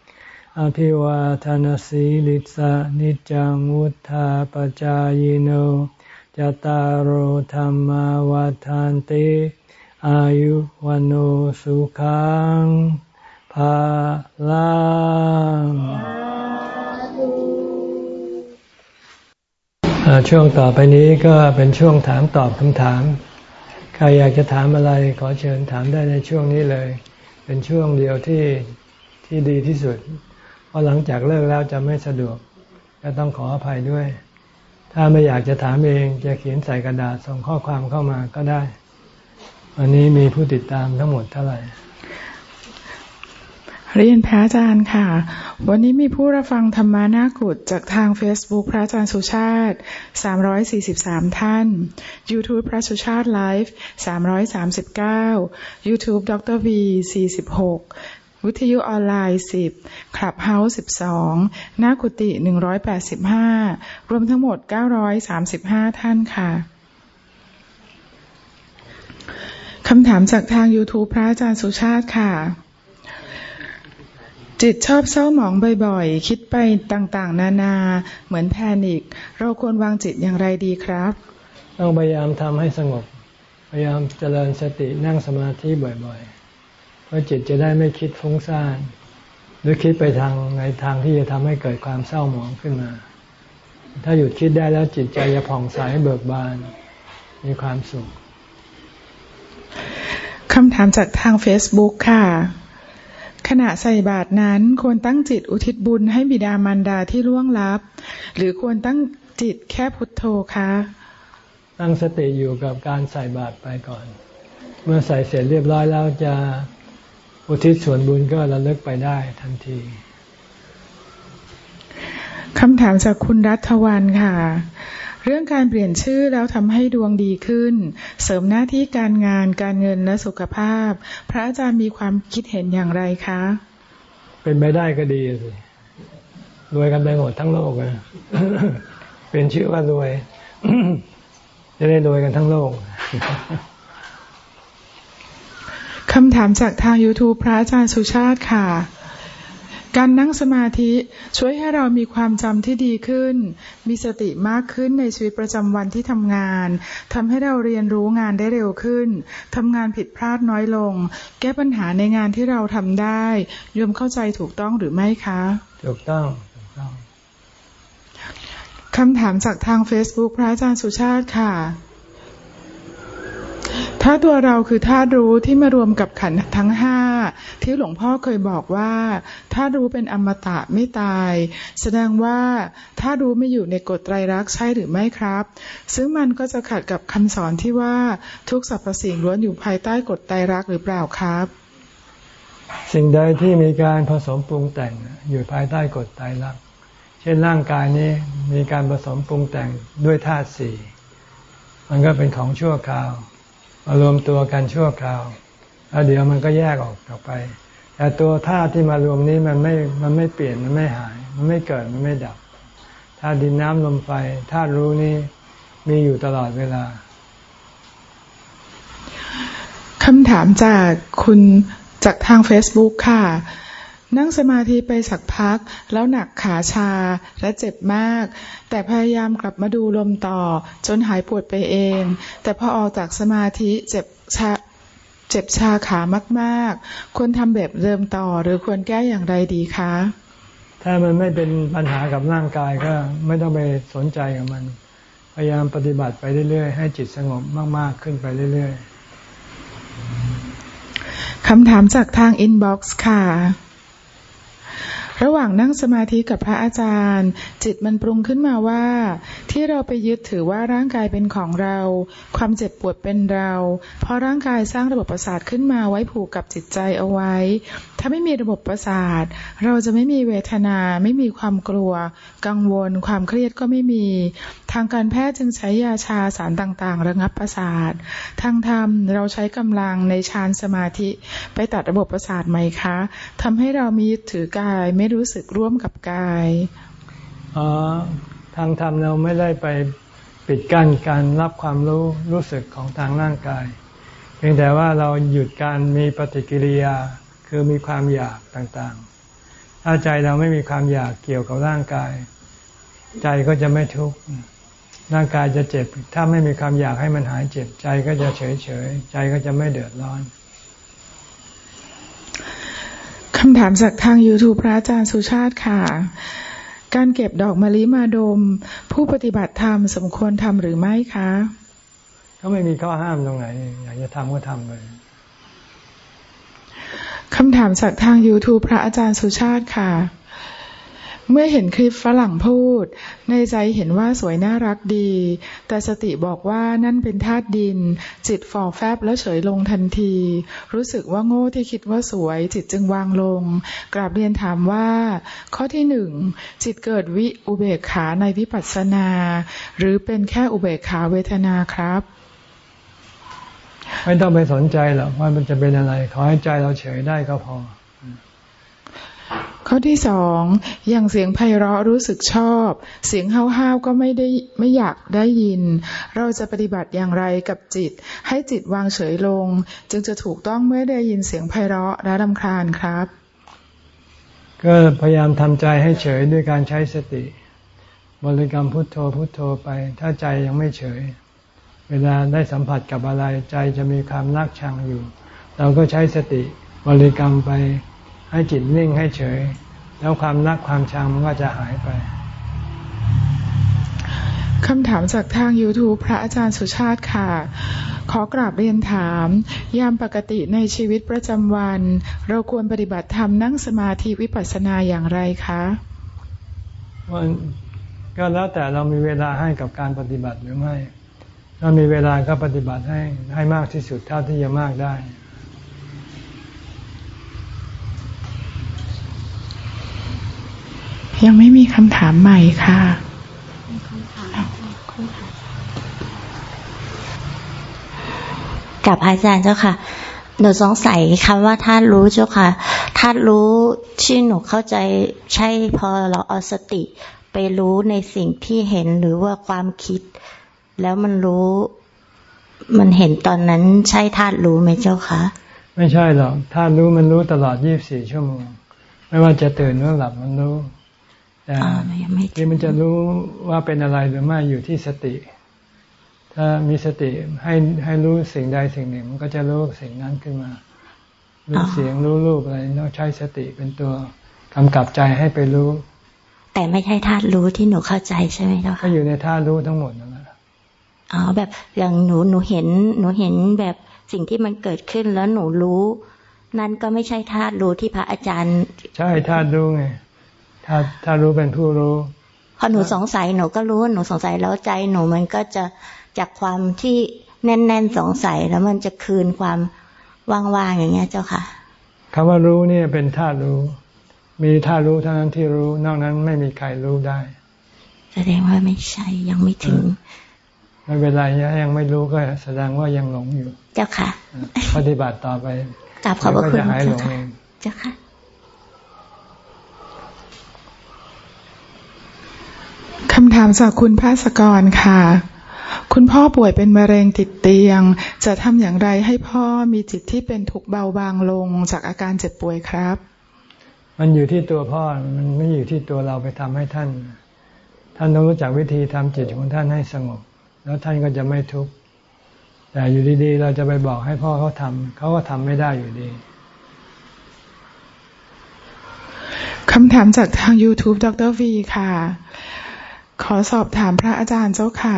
อภิวาทานสีลิสะนิจังวุธาปจายโนจตารโหธรรมวาทานติอายุวันโอสุขังภาลังช่วงต่อไปนี้ก็เป็นช่วงถามตอบคำถาม ใครอยากจะถามอะไรขอเชิญถามได้ในช่วงนี้เลย เป็นช่วงเดียวที่ที่ดีที่สุด เพราะหลังจากเลิกแล้วจะไม่สะดวกก็ต้องขออภัยด้วย ถ้าไม่อยากจะถามเองจะเขียนใส่กระดาษส่งข้อความเข้ามาก็ได้ วันนี้มีผู้ติดตามทั้งหมดเท่าไหร่เรียนพระอาจารย์ค่ะ วันนี้มีผู้รับฟังธรรมะหน้ากุฏิจากทาง Facebook พระอาจารย์สุชาติ 343 ท่าน YouTube พระสุชาติไลฟ์ 339 YouTube ดร V 46 วิทยุออนไลน์10 Clubhouse 12หน้ากุฏิ185รวมทั้งหมด935ท่านค่ะ คำถามจากทาง YouTube พระอาจารย์สุชาติค่ะ จิตชอบเศร้าหมองบ่อยๆ คิดไปต่างๆ นานาเหมือนแพนิคเราควรวางจิตอย่างไรดีครับ ต้องพยายามทำให้สงบ พยายามเจริญสตินั่งสมาธิบ่อยๆ พื่อจิตจะได้ไม่คิดฟุ้งซ่านหรือคิดไปทางในทางที่จะทำให้เกิดความเศร้าหมองขึ้นมา ถ้าหยุดคิดได้แล้วจิตใจจะผ่องใสเบิกบาน มีความสุขคำถามจากทาง Facebook ค่ะ ขณะใส่บาตรนั้นควรตั้งจิตอุทิศบุญให้บิดามารดาที่ล่วงลับ หรือควรตั้งจิตแค่พุทโธคะ ตั้งสติอยู่กับการใส่บาตรไปก่อน เมื่อใส่เสร็จเรียบร้อยแล้วจะ อุทิศส่วนบุญก็ระลึกไปได้ทันทีคำถามจากคุณรัฐวันค่ะ เรื่องการเปลี่ยนชื่อแล้วทำให้ดวงดีขึ้น เสริมหน้าที่การงานการเงินและสุขภาพ พระอาจารย์มีความคิดเห็นอย่างไรคะ เป็นไปได้ก็ดีสิรวยกันไปหมดทั้งโลกนะเป็นชื่อว่ารวย จะได้รวยกันทั้งโลก คำถามจากทาง YouTube พระอาจารย์สุชาติค่ะ การนั่งสมาธิช่วยให้เรามีความจำที่ดีขึ้น มีสติมากขึ้นในชีวิตประจำวันที่ทำงานทำให้เราเรียนรู้งานได้เร็วขึ้นทำงานผิดพลาดน้อยลง แก้ปัญหาในงานที่เราทำได้ยมเข้าใจถูกต้องหรือไม่คะ ถูกต้องถูกต้องคำถามจากทาง Facebook พระอาจารย์สุชาติค่ะ ถ้าตัวเราคือธาตุรู้ที่มารวมกับขันทั้งห้าที่หลวงพ่อเคยบอกว่าธาตุรู้เป็นอมตะไม่ตาย แสดงว่าธาตุรู้ไม่อยู่ในกฎไตรลักษณ์ใช่หรือไม่ครับ ซึ่งมันก็จะขัดกับคำสอนที่ว่าทุกสรรพสิ่งล้วนอยู่ภายใต้กฎไตรลักษณ์หรือเปล่าครับ สิ่งใดที่มีการผสมปรุงแต่งอยู่ภายใต้กฎไตรลักษณ์เช่นร่างกายนี้มีการผสมปรุงแต่งด้วยธาตุสี่มันก็เป็นของชั่วคราว มารวมตัวกันชั่วคราว แล้วเดี๋ยวมันก็แยกออกออกไป แต่ตัวธาตุที่มารวมนี้มันไม่ มันไม่เปลี่ยน มันไม่หาย มันไม่เกิด มันไม่ดับ ธาตุดินน้ำลมไฟ ธาตุรู้นี่มีอยู่ตลอดเวลา คำถามจากคุณจากทาง Facebook ค่ะ นั่งสมาธิไปสักพัก แล้วหนักขาชาและเจ็บมาก แต่พยายามกลับมาดูลมต่อ จนหายปวดไปเอง แต่พอออกจากสมาธิเจ็บชาเจ็บชาขามากๆ ควรทำแบบเดิมต่อ หรือควรแก้อย่างไรดีคะ ถ้ามันไม่เป็นปัญหากับร่างกายก็ไม่ต้องไปสนใจกับมัน พยายามปฏิบัติไปเรื่อยๆ ให้จิตสงบมากๆขึ้นไปเรื่อยๆคำถามจากทาง inbox ค่ะ ระหว่างนั่งสมาธิกับพระอาจารย์ จิตมันปรุงขึ้นมาว่า ที่เราไปยึดถือว่าร่างกายเป็นของเรา ความเจ็บปวดเป็นเรา เพราะร่างกายสร้างระบบประสาทขึ้นมาไว้ผูกกับจิตใจเอาไว้ ถ้าไม่มีระบบประสาท เราจะไม่มีเวทนา ไม่มีความกลัว กังวล ความเครียดก็ไม่มี ทางการแพทย์จึงใช้ยาชาสารต่างๆ ระงับประสาท ทางธรรมเราใช้กำลังในฌานสมาธิ ไปตัดระบบประสาทไหมคะทำให้เรามียึดถือกายไม่รู้สึกร่วมกับกายอ๋อทางธรรมเราไม่ได้ไปปิดกั้นการรับความรู้รู้สึกของทางร่างกาย เพียงแต่ว่าเราหยุดการมีปฏิกิริยาคือมีความอยากต่างๆ ถ้าใจเราไม่มีความอยากเกี่ยวกับร่างกาย ใจก็จะไม่ทุกข์ร่างกายจะเจ็บ ถ้าไม่มีความอยากให้มันหายเจ็บ ใจก็จะเฉยๆใจก็จะไม่เดือดร้อน คำถามจากทาง YouTube พระอาจารย์สุชาติค่ะ การเก็บดอกมะลิมาดม ผู้ปฏิบัติธรรมสมควรทำหรือไม่คะ ก็ไม่มีข้อห้ามตรงไหน อยากจะทำก็ทำเลยคำถามจากทาง YouTube พระอาจารย์สุชาติค่ะ เมื่อเห็นคลิปฝรั่งพูด ในใจเห็นว่าสวยน่ารักดี แต่สติบอกว่านั่นเป็นธาตุดิน จิตฝ่อแฟบแล้วเฉยลงทันที รู้สึกว่าโง่ที่คิดว่าสวย จิตจึงวางลง กราบเรียนถามว่า ข้อที่หนึ่งจิตเกิดวิอุเบกขาในวิปัสสนา หรือเป็นแค่อุเบกขาเวทนาครับ ไม่ต้องไปสนใจหรอกว่ามันจะเป็นอะไร ขอให้ใจเราเฉยได้ก็พอ ข้อที่สองอย่างเสียงไพเราะรู้สึกชอบ เสียงห้าวๆก็ไม่ได้ไม่อยากได้ยิน เราจะปฏิบัติอย่างไรกับจิต ให้จิตวางเฉยลง จึงจะถูกต้องเมื่อได้ยินเสียงไพเราะและรำคาญครับ ก็พยายามทำใจให้เฉยด้วยการใช้สติ บริกรรมพุทโธพุทโธไป ถ้าใจยังไม่เฉย เวลาได้สัมผัสกับอะไรใจจะมีความรักชังอยู่ เราก็ใช้สติบริกรรมไป ให้จิตนิ่งให้เฉย แล้วความรักความชังมันก็จะหายไปคำถามจากทาง YouTube พระอาจารย์สุชาติค่ะ ขอกราบเรียนถาม ยามปกติในชีวิตประจำวัน เราควรปฏิบัติธรรมนั่งสมาธิวิปัสสนาอย่างไรคะมันก็แล้วแต่เรามีเวลาให้กับการปฏิบัติหรือไม่ ถ้ามีเวลาก็ปฏิบัติให้ให้มากที่สุดเท่าที่จะมากได้ ยังไม่มีคำถามใหม่ค่ะกับอาจารย์เจ้าค่ะ หนูสงสัยคำว่าท่านรู้เจ้าค่ะท่านรู้ที่หนูเข้าใจใช่พอเราเอาสติ ไปรู้ในสิ่งที่เห็นหรือว่าความคิด แล้วมันรู้มันเห็นตอนนั้นใช่ธาตุรู้ไหมเจ้าคะไม่ใช่หรอกธาตุรู้มันรู้ตลอดยี่บสี่ชั่วโมง ไม่ว่าจะตื่นหรือหลับมันรู้ แต่ที่มันจะรู้ว่าเป็นอะไรหรือไม่อยู่ที่สติ ถ้ามีสติให้ให้รู้สิ่งใดสิ่งหนึ่ง มันก็จะรู้สิ่งนั้นขึ้นมารู้เสียงรู้รูปอะไรต้องใช้สติเป็นตัวกำกับใจให้ไปรู้ แต่ไม่ใช่ธาตุรู้ที่หนูเข้าใจใช่ไหมเจ้าค่ะก็อยู่ในธาตุรู้ทั้งหมดนั่นแหละอ๋อแบบอย่างหนูหนูเห็นหนูเห็นแบบสิ่งที่มันเกิดขึ้นแล้วหนูรู้ นั่นก็ไม่ใช่ธาตุรู้ที่พระอาจารย์ ใช่ธาตุรู้ไง ถ้าถ้ารู้เป็นผู้รู้พอหนูสงสัยหนูก็รู้หนูสงสัยแล้วใจหนูมันก็จะจากความที่แน่น ๆ สงสัยแล้วมันจะคืนความว่างๆอย่างเงี้ยเจ้าค่ะคำว่ารู้เนี่ยเป็นธาตุรู้ มีธาตุรู้เท่านั้นที่รู้ นอกนั้นไม่มีใครรู้ได้ แสดงว่าไม่ใช่ยังไม่ถึงไม่เป็นไรยังไม่รู้ก็แสดงว่ายังหลงอยู่ เจ้าค่ะ ปฏิบัติต่อไปกลับขอบพระคุณเจ้าค่ะคำถามจากคุณภาสกรค่ะ คุณพ่อป่วยเป็นมะเร็งติดเตียง จะทำอย่างไรให้พ่อมีจิตที่เป็นทุกเบาบางลงจากอาการเจ็บป่วยครับ มันอยู่ที่ตัวพ่อ มันไม่อยู่ที่ตัวเราไปทำให้ท่าน ท่านต้องรู้จักวิธีทำจิตของท่านให้สงบ แล้วท่านก็จะไม่ทุกข์แต่อยู่ดีๆ เราจะไปบอกให้พ่อเขาทำเขาก็ทำไม่ได้อยู่ดีคำถามจากทาง YouTube ดรวีค่ะ ขอสอบถามพระอาจารย์เจ้าค่ะ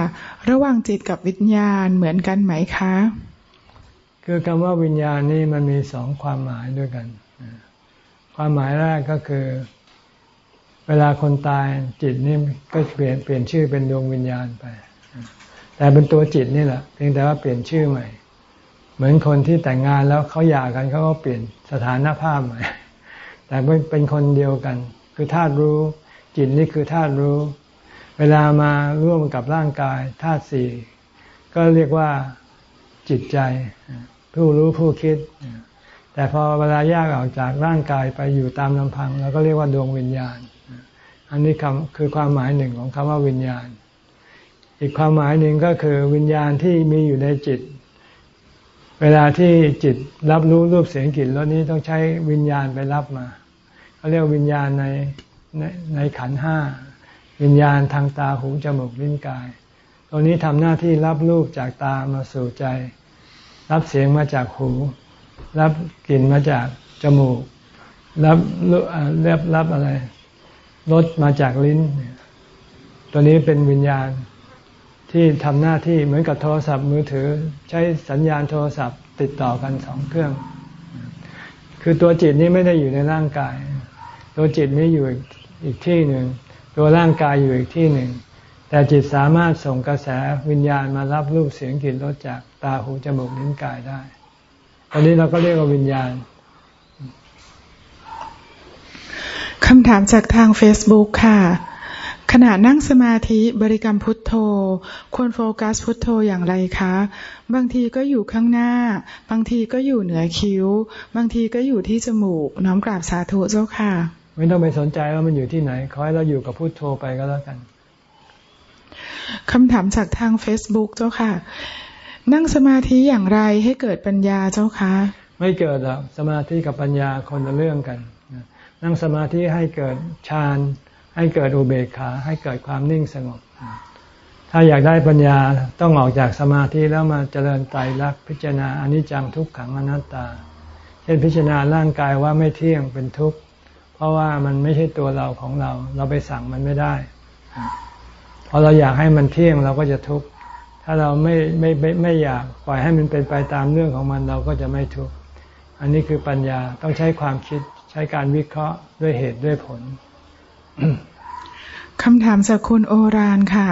ระหว่างจิตกับวิญญาณเหมือนกันไหมคะ คือคำว่าวิญญาณนี่มันมีสองความหมายด้วยกัน ความหมายแรกก็คือ เวลาคนตายจิตนี่ก็เปลี่ยนเปลี่ยนชื่อเป็นดวงวิญญาณไป แต่เป็นตัวจิตนี่แหละเพียงแต่ว่าเปลี่ยนชื่อใหม่ เหมือนคนที่แต่งงานแล้วเขาหย่ากันเขาก็เปลี่ยนสถานภาพใหม่ แต่เป็นคนเดียวกัน คือธาตุรู้ จิตนี่คือธาตุรู้ เวลามาร่วมกับร่างกายธาตุสี่ก็เรียกว่าจิตใจ ผู้รู้ผู้คิด แต่พอเวลาแยกออกจากร่างกายไปอยู่ตามลำพังเราก็เรียกว่าดวงวิญญาณ อันนี้คำคือความหมายหนึ่งของคำว่าวิญญาณ อีกความหมายหนึ่งก็คือวิญญาณที่มีอยู่ในจิต เวลาที่จิตรับรู้รูปเสียงกลิ่นรสนี้ต้องใช้วิญญาณไปรับมาเขาเรียกวิญญาณในในในขันห้า วิญญาณทางตาหูจมูกลิ้นกาย ตัวนี้ทำหน้าที่รับรูปจากตามาสู่ใจ รับเสียงมาจากหู รับกลิ่นมาจากจมูก รับรับรับอะไรรสมาจากลิ้น ตัวนี้เป็นวิญญาณที่ทำหน้าที่เหมือนกับโทรศัพท์มือถือ ใช้สัญญาณโทรศัพท์ติดต่อกันสองเครื่อง คือตัวจิตนี้ไม่ได้อยู่ในร่างกาย ตัวจิตนี้อยู่อีกที่หนึ่ง ตัวร่างกายอยู่อีกที่หนึ่ง แต่จิตสามารถส่งกระแสวิญญาณมารับรูปเสียงกลิ่นรสจากตาหูจมูกลิ้นกายได้อันนี้เราก็เรียกว่าวิญญาณคำถามจากทาง Facebook ค่ะ ขณะนั่งสมาธิบริกรรมพุทโธ ควรโฟกัสพุทโธอย่างไรคะ บางทีก็อยู่ข้างหน้า บางทีก็อยู่เหนือคิ้ว บางทีก็อยู่ที่จมูก น้อมกราบสาธุเจ้าค่ะ ไม่ต้องไปสนใจว่ามันอยู่ที่ไหน ขอให้เราอยู่กับพุทโธไปก็แล้วกันคำถามจากทาง Facebook เจ้าค่ะ นั่งสมาธิอย่างไรให้เกิดปัญญาเจ้าคะไม่เกิดหรอกสมาธิกับปัญญาคนละเรื่องกัน นั่งสมาธิให้เกิดฌานให้เกิดอุเบกขา ให้เกิดความนิ่งสงบ ถ้าอยากได้ปัญญาต้องออกจากสมาธิแล้วมาเจริญไตรลักษณ์พิจารณาอนิจจังทุกขังอนัตตา เช่นพิจารณาร่างกายว่าไม่เที่ยงเป็นทุกข์ เพราะว่ามันไม่ใช่ตัวเราของเรา เราไปสั่งมันไม่ได้พอเราอยากให้มันเที่ยงเราก็จะทุกข์ถ้าเราไม่ไม่ไม่ไม่อยากปล่อยให้มันเป็นไปตามเรื่องของมันเราก็จะไม่ทุกข์อันนี้คือปัญญาต้องใช้ความคิดใช้การวิเคราะห์ด้วยเหตุด้วยผลคำถามจากคุณโอรานค่ะ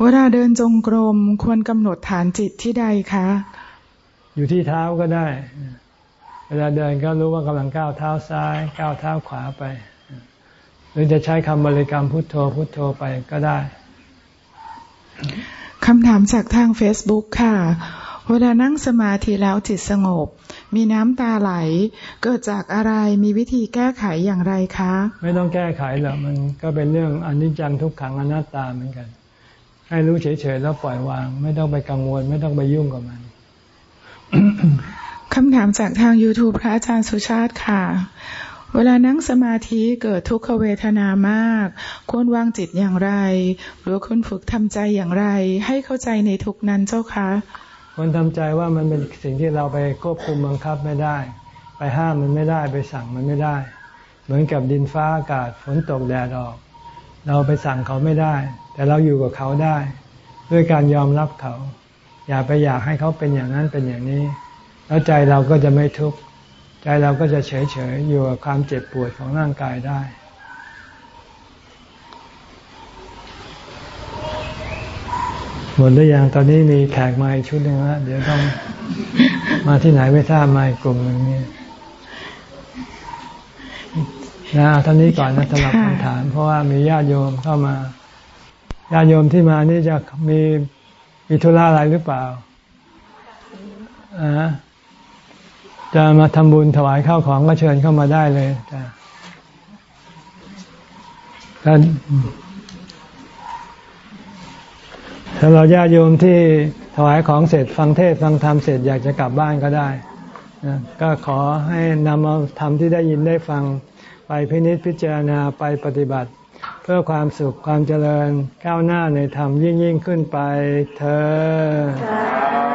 เวลาเดินจงกรมควรกำหนดฐานจิตที่ใดคะ อยู่ที่เท้าก็ได้ เวลาเดินก็รู้ว่ากำลังก้าวเท้าซ้าย ก้าวเท้าขวาไป หรือจะใช้คำบริกรรมพุทโธพุทโธไปก็ได้คำถามจากทาง Facebook ค่ะ เวลานั่งสมาธิแล้วจิตสงบ มีน้ำตาไหล เกิดจากอะไรมีวิธีแก้ไขอย่างไรคะ ไม่ต้องแก้ไขหรอกมันก็เป็นเรื่องอนิจจังทุกขังอนัตตาเหมือนกัน ให้รู้เฉยๆแล้วปล่อยวาง ไม่ต้องไปกังวล ไม่ต้องไปยุ่งกับมัน คำถามจากทาง YouTube พระอาจารย์สุชาติค่ะ เวลานั่งสมาธิเกิดทุกขเวทนามาก ควรวางจิตอย่างไร หรือควรฝึกทำใจอย่างไร ให้เข้าใจในทุกนั้นเจ้าคะควรทำใจว่ามันเป็นสิ่งที่เราไปควบคุมบังคับไม่ได้ ไปห้ามมันไม่ได้ไปสั่งมันไม่ได้ เหมือนกับดินฟ้าอากาศฝนตกแดดออก เราไปสั่งเขาไม่ได้ แต่เราอยู่กับเขาได้ ด้วยการยอมรับเขา อย่าไปอยากให้เขาเป็นอย่างนั้นเป็นอย่างนี้ แล้วใจเราก็จะไม่ทุกข์ใจเราก็จะเฉยๆอยู่กับความเจ็บปวดของร่างกายได้ หมดหรือยังตอนนี้มีแขกมาอีกชุดหนึ่งแล้วเดี๋ยวต้องมาที่ไหนไม่ทราบมาอีกกลุ่มหนึ่งนี่นะท่านนี้ก่อนนะสำหรับคำถาม เพราะว่ามีญาติโยมเข้ามาญาติโยมที่มานี่จะมีมีธุระอะไรหรือเปล่าอ่า จะมาทำบุญถวายข้าวของก็เชิญเข้ามาได้เลยจ้ะถ้าถ้าเราญาติโยมที่ถวายของเสร็จฟังเทศฟังธรรมเสร็จอยากจะกลับบ้านก็ได้ก็ขอให้นำเอาธรรมที่ได้ยินได้ฟังไปพินิจพิจารณาไปปฏิบัติ เพื่อความสุขความเจริญก้าวหน้าในธรรมยิ่งยิ่งขึ้นไปเธอ